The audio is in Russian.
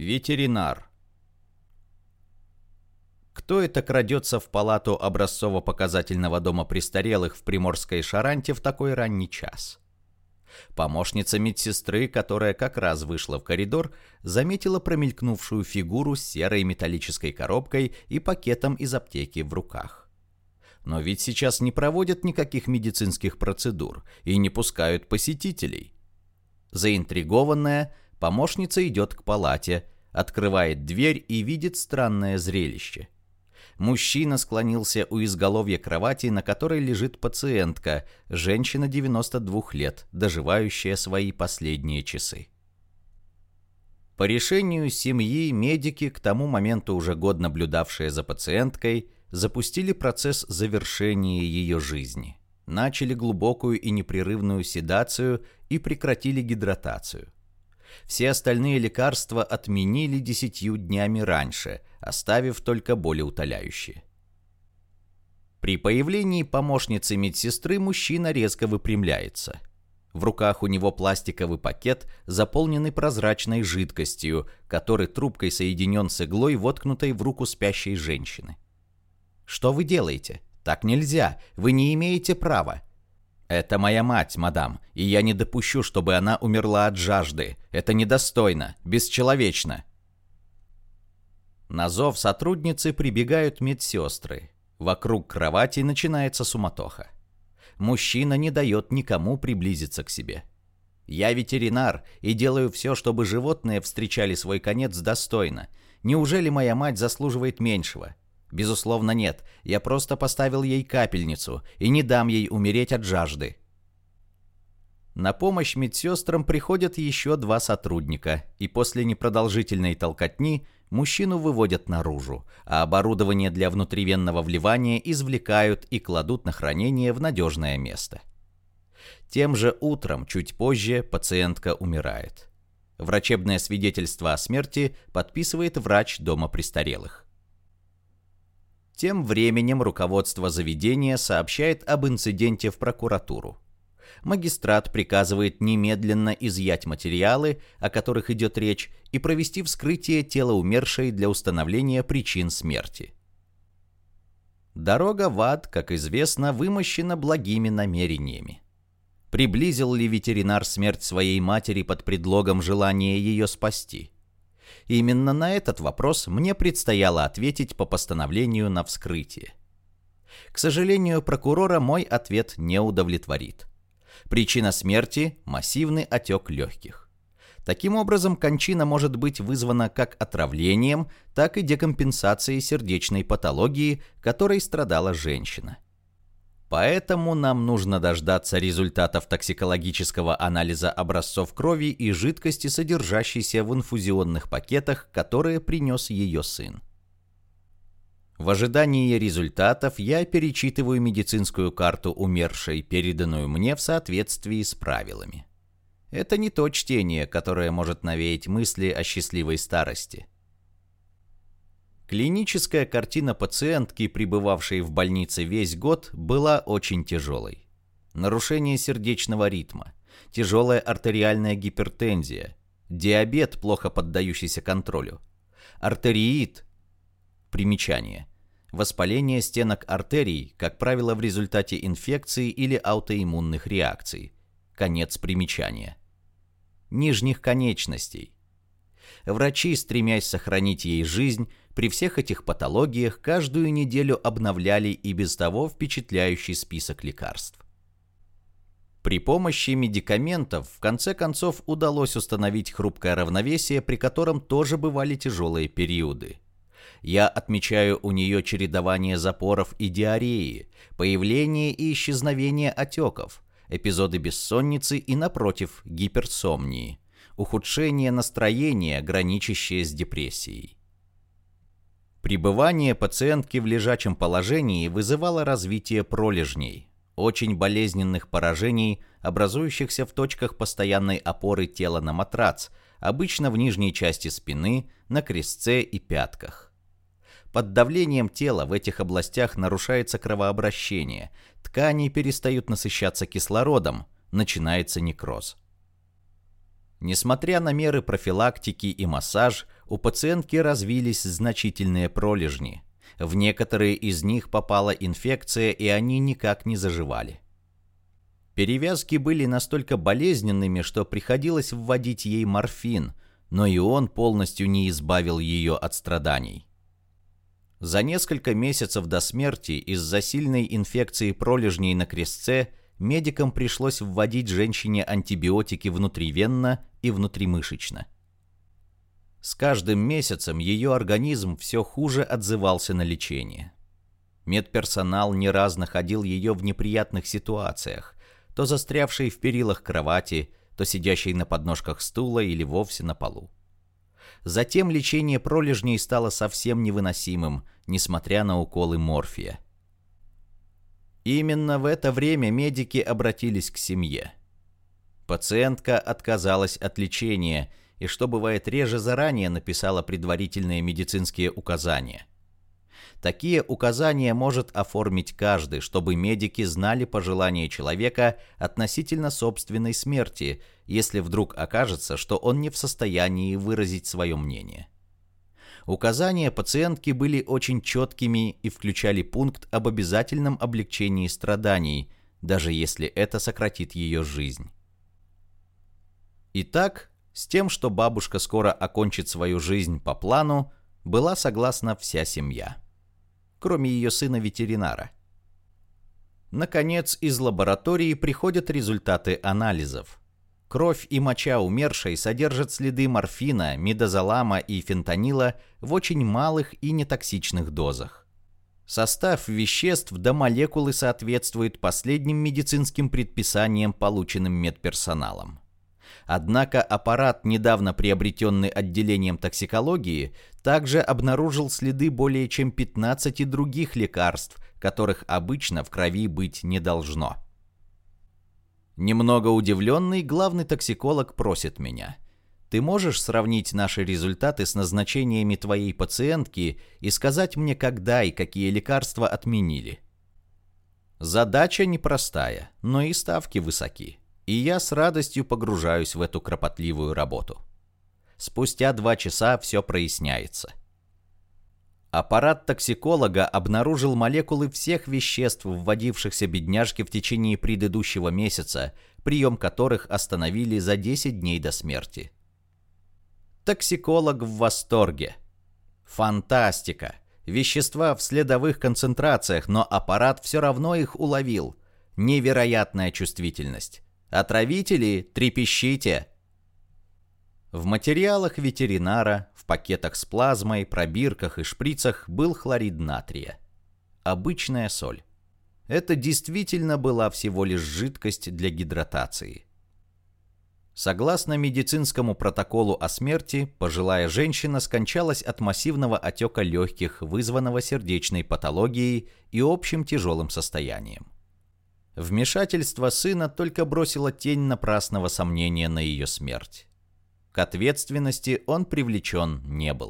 Ветеринар. Кто это крадется в палату образцово-показательного дома престарелых в Приморской Шаранте в такой ранний час? Помощница медсестры, которая как раз вышла в коридор, заметила промелькнувшую фигуру с серой металлической коробкой и пакетом из аптеки в руках. Но ведь сейчас не проводят никаких медицинских процедур и не пускают посетителей. Заинтригованная, помощница идет к палате, открывает дверь и видит странное зрелище – Мужчина склонился у изголовья кровати, на которой лежит пациентка, женщина 92 лет, доживающая свои последние часы. По решению семьи медики, к тому моменту уже год наблюдавшие за пациенткой, запустили процесс завершения ее жизни. Начали глубокую и непрерывную седацию и прекратили гидратацию. Все остальные лекарства отменили десятью днями раньше, оставив только болеутоляющие. При появлении помощницы медсестры мужчина резко выпрямляется. В руках у него пластиковый пакет, заполненный прозрачной жидкостью, который трубкой соединен с иглой, воткнутой в руку спящей женщины. «Что вы делаете? Так нельзя. Вы не имеете права. «Это моя мать, мадам, и я не допущу, чтобы она умерла от жажды. Это недостойно, бесчеловечно». На зов сотрудницы прибегают медсестры. Вокруг кровати начинается суматоха. Мужчина не дает никому приблизиться к себе. Я ветеринар и делаю все, чтобы животные встречали свой конец достойно. Неужели моя мать заслуживает меньшего? Безусловно, нет. Я просто поставил ей капельницу и не дам ей умереть от жажды. На помощь медсестрам приходят еще два сотрудника, и после непродолжительной толкотни мужчину выводят наружу, а оборудование для внутривенного вливания извлекают и кладут на хранение в надежное место. Тем же утром, чуть позже, пациентка умирает. Врачебное свидетельство о смерти подписывает врач дома престарелых. Тем временем руководство заведения сообщает об инциденте в прокуратуру. Магистрат приказывает немедленно изъять материалы, о которых идет речь, и провести вскрытие тела умершей для установления причин смерти. Дорога в ад, как известно, вымощена благими намерениями. Приблизил ли ветеринар смерть своей матери под предлогом желания ее спасти? Именно на этот вопрос мне предстояло ответить по постановлению на вскрытие. К сожалению, прокурора мой ответ не удовлетворит. Причина смерти – массивный отек легких. Таким образом, кончина может быть вызвана как отравлением, так и декомпенсацией сердечной патологии, которой страдала женщина – Поэтому нам нужно дождаться результатов токсикологического анализа образцов крови и жидкости, содержащейся в инфузионных пакетах, которые принес ее сын. В ожидании результатов я перечитываю медицинскую карту умершей, переданную мне в соответствии с правилами. Это не то чтение, которое может навеять мысли о счастливой старости. Клиническая картина пациентки, пребывавшей в больнице весь год, была очень тяжелой. Нарушение сердечного ритма, тяжелая артериальная гипертензия, диабет, плохо поддающийся контролю, артериит, примечание, воспаление стенок артерий, как правило, в результате инфекции или аутоиммунных реакций, конец примечания, нижних конечностей. Врачи, стремясь сохранить ей жизнь, при всех этих патологиях каждую неделю обновляли и без того впечатляющий список лекарств. При помощи медикаментов в конце концов удалось установить хрупкое равновесие, при котором тоже бывали тяжелые периоды. Я отмечаю у нее чередование запоров и диареи, появление и исчезновение отеков, эпизоды бессонницы и, напротив, гиперсомнии, ухудшение настроения, граничащее с депрессией. Пребывание пациентки в лежачем положении вызывало развитие пролежней, очень болезненных поражений, образующихся в точках постоянной опоры тела на матрац, обычно в нижней части спины, на крестце и пятках. Под давлением тела в этих областях нарушается кровообращение, ткани перестают насыщаться кислородом, начинается некроз. Несмотря на меры профилактики и массаж, у пациентки развились значительные пролежни. В некоторые из них попала инфекция, и они никак не заживали. Перевязки были настолько болезненными, что приходилось вводить ей морфин, но и он полностью не избавил ее от страданий. За несколько месяцев до смерти из-за сильной инфекции пролежней на крестце медикам пришлось вводить женщине антибиотики внутривенно и внутримышечно. С каждым месяцем ее организм все хуже отзывался на лечение. Медперсонал не раз находил ее в неприятных ситуациях, то застрявшей в перилах кровати, то сидящей на подножках стула или вовсе на полу. Затем лечение пролежней стало совсем невыносимым, несмотря на уколы морфия. Именно в это время медики обратились к семье. Пациентка отказалась от лечения и, что бывает реже, заранее написала предварительные медицинские указания. Такие указания может оформить каждый, чтобы медики знали пожелания человека относительно собственной смерти, если вдруг окажется, что он не в состоянии выразить свое мнение. Указания пациентки были очень четкими и включали пункт об обязательном облегчении страданий, даже если это сократит ее жизнь. Итак, с тем, что бабушка скоро окончит свою жизнь по плану, была согласна вся семья кроме ее сына-ветеринара. Наконец, из лаборатории приходят результаты анализов. Кровь и моча умершей содержат следы морфина, мидозолама и фентанила в очень малых и нетоксичных дозах. Состав веществ до молекулы соответствует последним медицинским предписаниям, полученным медперсоналом. Однако аппарат, недавно приобретенный отделением токсикологии, также обнаружил следы более чем 15 других лекарств, которых обычно в крови быть не должно. Немного удивленный, главный токсиколог просит меня. Ты можешь сравнить наши результаты с назначениями твоей пациентки и сказать мне, когда и какие лекарства отменили? Задача непростая, но и ставки высоки и я с радостью погружаюсь в эту кропотливую работу. Спустя два часа все проясняется. Аппарат токсиколога обнаружил молекулы всех веществ, вводившихся бедняжке в течение предыдущего месяца, прием которых остановили за 10 дней до смерти. Токсиколог в восторге. Фантастика! Вещества в следовых концентрациях, но аппарат все равно их уловил. Невероятная чувствительность. Отравители, трепещите! В материалах ветеринара, в пакетах с плазмой, пробирках и шприцах был хлорид натрия. Обычная соль. Это действительно была всего лишь жидкость для гидратации. Согласно медицинскому протоколу о смерти, пожилая женщина скончалась от массивного отека легких, вызванного сердечной патологией и общим тяжелым состоянием. Вмешательство сына только бросило тень напрасного сомнения на ее смерть. К ответственности он привлечен не был.